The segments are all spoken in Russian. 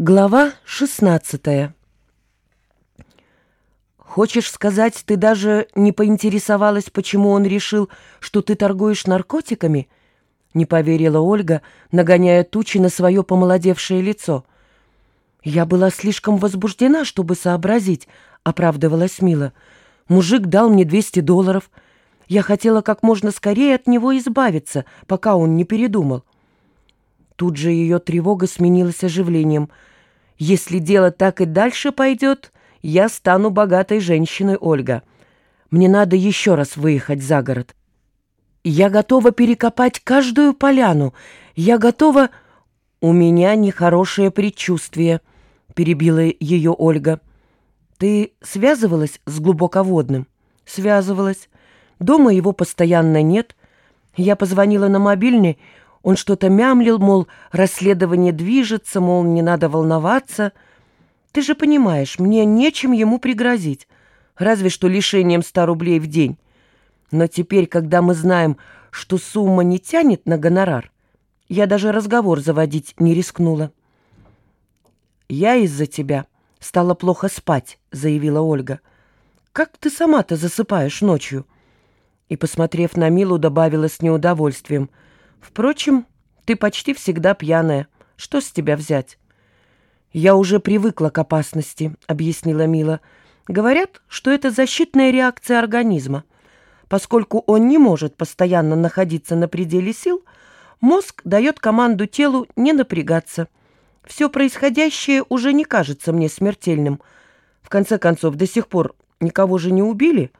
Глава 16 «Хочешь сказать, ты даже не поинтересовалась, почему он решил, что ты торгуешь наркотиками?» Не поверила Ольга, нагоняя тучи на свое помолодевшее лицо. «Я была слишком возбуждена, чтобы сообразить», — оправдывалась Мила. «Мужик дал мне 200 долларов. Я хотела как можно скорее от него избавиться, пока он не передумал». Тут же ее тревога сменилась оживлением — если дело так и дальше пойдет, я стану богатой женщиной, Ольга. Мне надо еще раз выехать за город. Я готова перекопать каждую поляну. Я готова... У меня нехорошее предчувствие, перебила ее Ольга. Ты связывалась с глубоководным? Связывалась. Дома его постоянно нет. Я позвонила на мобильный, он что-то мямлил, мол, расследование движется, мол, не надо волноваться. Ты же понимаешь, мне нечем ему пригрозить, разве что лишением ста рублей в день. Но теперь, когда мы знаем, что сумма не тянет на гонорар, я даже разговор заводить не рискнула. «Я из-за тебя стала плохо спать», — заявила Ольга. «Как ты сама-то засыпаешь ночью?» И, посмотрев на Милу, добавила с неудовольствием — Впрочем, ты почти всегда пьяная. Что с тебя взять?» «Я уже привыкла к опасности», — объяснила Мила. «Говорят, что это защитная реакция организма. Поскольку он не может постоянно находиться на пределе сил, мозг дает команду телу не напрягаться. Все происходящее уже не кажется мне смертельным. В конце концов, до сих пор никого же не убили?»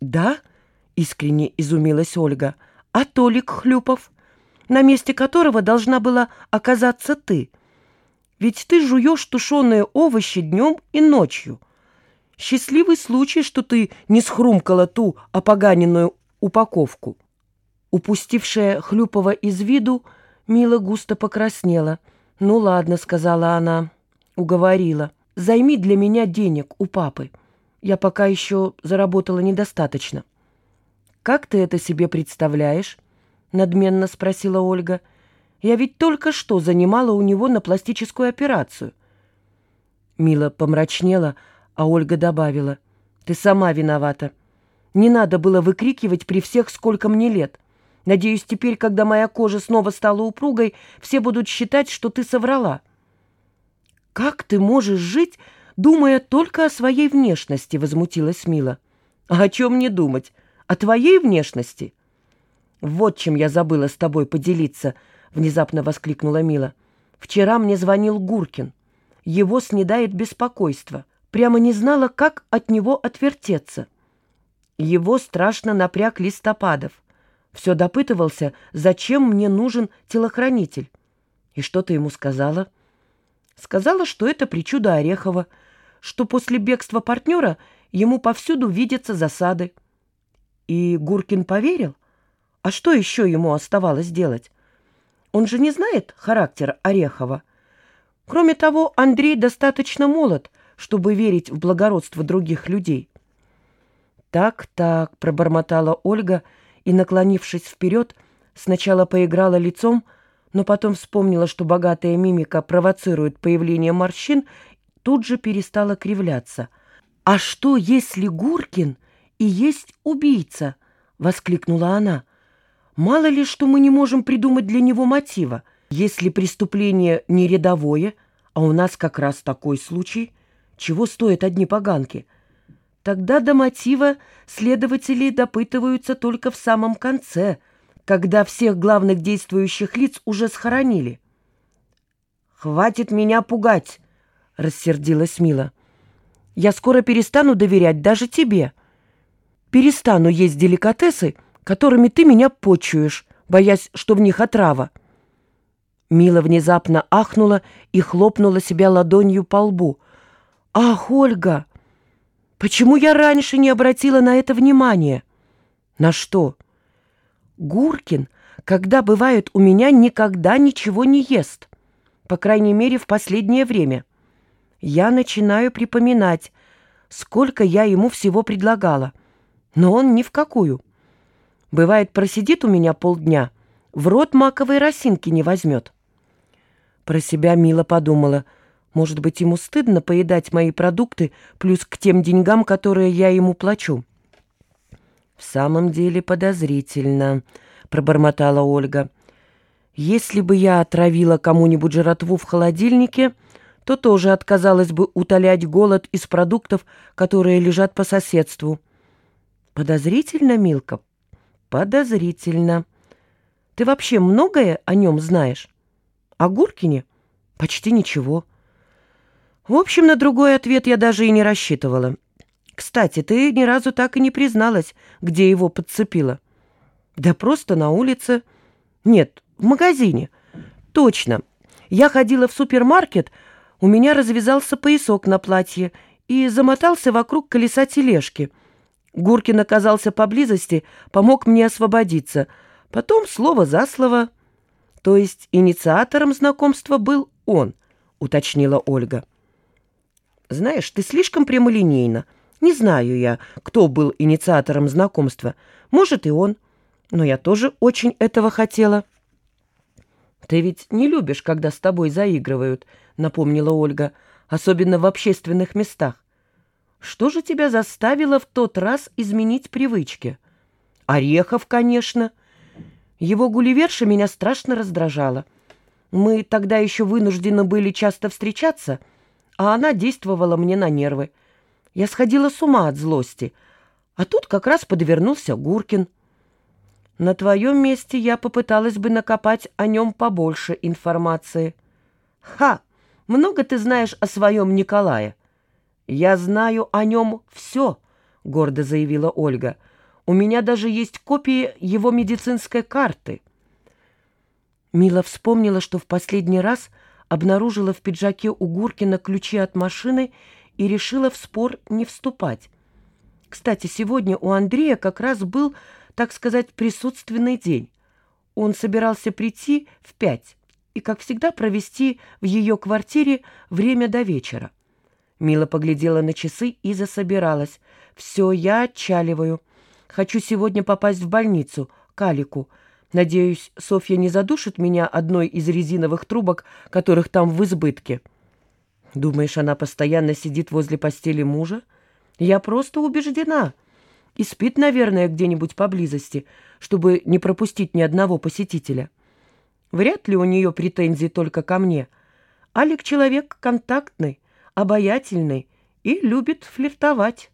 «Да?» — искренне изумилась Ольга. «А Толик Хлюпов?» На месте которого должна была оказаться ты. Ведь ты жуешь тушеные овощи днем и ночью. Счастливый случай, что ты не схрумкала ту опоганенную упаковку. Упустившая Хлюпова из виду, Мила густо покраснела. «Ну ладно», — сказала она, уговорила. «Займи для меня денег у папы. Я пока еще заработала недостаточно». «Как ты это себе представляешь?» — надменно спросила Ольга. «Я ведь только что занимала у него на пластическую операцию». Мила помрачнела, а Ольга добавила. «Ты сама виновата. Не надо было выкрикивать при всех, сколько мне лет. Надеюсь, теперь, когда моя кожа снова стала упругой, все будут считать, что ты соврала». «Как ты можешь жить, думая только о своей внешности?» — возмутилась Мила. «А о чем мне думать? О твоей внешности?» «Вот чем я забыла с тобой поделиться», — внезапно воскликнула Мила. «Вчера мне звонил Гуркин. Его снедает беспокойство. Прямо не знала, как от него отвертеться. Его страшно напряг Листопадов. Все допытывался, зачем мне нужен телохранитель. И что ты ему сказала?» Сказала, что это причуда Орехова, что после бегства партнера ему повсюду видятся засады. И Гуркин поверил? А что еще ему оставалось делать? Он же не знает характер Орехова. Кроме того, Андрей достаточно молод, чтобы верить в благородство других людей. «Так-так», — пробормотала Ольга и, наклонившись вперед, сначала поиграла лицом, но потом вспомнила, что богатая мимика провоцирует появление морщин, тут же перестала кривляться. «А что, если Гуркин и есть убийца?» — воскликнула она. Мало ли, что мы не можем придумать для него мотива. Если преступление не рядовое, а у нас как раз такой случай, чего стоят одни поганки, тогда до мотива следователи допытываются только в самом конце, когда всех главных действующих лиц уже схоронили. «Хватит меня пугать!» — рассердилась Мила. «Я скоро перестану доверять даже тебе. Перестану есть деликатесы — которыми ты меня почуешь, боясь, что в них отрава». Мила внезапно ахнула и хлопнула себя ладонью по лбу. «Ах, Ольга! Почему я раньше не обратила на это внимания?» «На что?» «Гуркин, когда бывает у меня, никогда ничего не ест. По крайней мере, в последнее время. Я начинаю припоминать, сколько я ему всего предлагала, но он ни в какую». Бывает, просидит у меня полдня, в рот маковой росинки не возьмет. Про себя Мила подумала, Может быть, ему стыдно поедать мои продукты плюс к тем деньгам, которые я ему плачу?» «В самом деле подозрительно», — пробормотала Ольга. «Если бы я отравила кому-нибудь жратву в холодильнике, то тоже отказалась бы утолять голод из продуктов, которые лежат по соседству». «Подозрительно, Милка?» «Подозрительно. Ты вообще многое о нем знаешь? О Гуркине? Почти ничего». В общем, на другой ответ я даже и не рассчитывала. Кстати, ты ни разу так и не призналась, где его подцепила. Да просто на улице. Нет, в магазине. Точно. Я ходила в супермаркет, у меня развязался поясок на платье и замотался вокруг колеса тележки. Гуркин оказался поблизости, помог мне освободиться. Потом слово за слово. То есть инициатором знакомства был он, уточнила Ольга. Знаешь, ты слишком прямолинейна. Не знаю я, кто был инициатором знакомства. Может, и он. Но я тоже очень этого хотела. «Ты ведь не любишь, когда с тобой заигрывают», — напомнила Ольга, «особенно в общественных местах. Что же тебя заставило в тот раз изменить привычки?» «Орехов, конечно. Его гулливерша меня страшно раздражала. Мы тогда еще вынуждены были часто встречаться, а она действовала мне на нервы. Я сходила с ума от злости. А тут как раз подвернулся Гуркин. На твоем месте я попыталась бы накопать о нем побольше информации. Ха! Много ты знаешь о своем Николае. Я знаю о нем все, гордо заявила Ольга. У меня даже есть копии его медицинской карты. Мила вспомнила, что в последний раз обнаружила в пиджаке у Гуркина ключи от машины и решила в спор не вступать. Кстати, сегодня у Андрея как раз был, так сказать, присутственный день. Он собирался прийти в пять и, как всегда, провести в ее квартире время до вечера. Мила поглядела на часы и засобиралась. «Все, я отчаливаю. Хочу сегодня попасть в больницу, к Алику. Надеюсь, Софья не задушит меня одной из резиновых трубок, которых там в избытке». Думаешь, она постоянно сидит возле постели мужа? Я просто убеждена. И спит, наверное, где-нибудь поблизости, чтобы не пропустить ни одного посетителя. Вряд ли у нее претензии только ко мне. Алик человек контактный, обаятельный и любит флиртовать.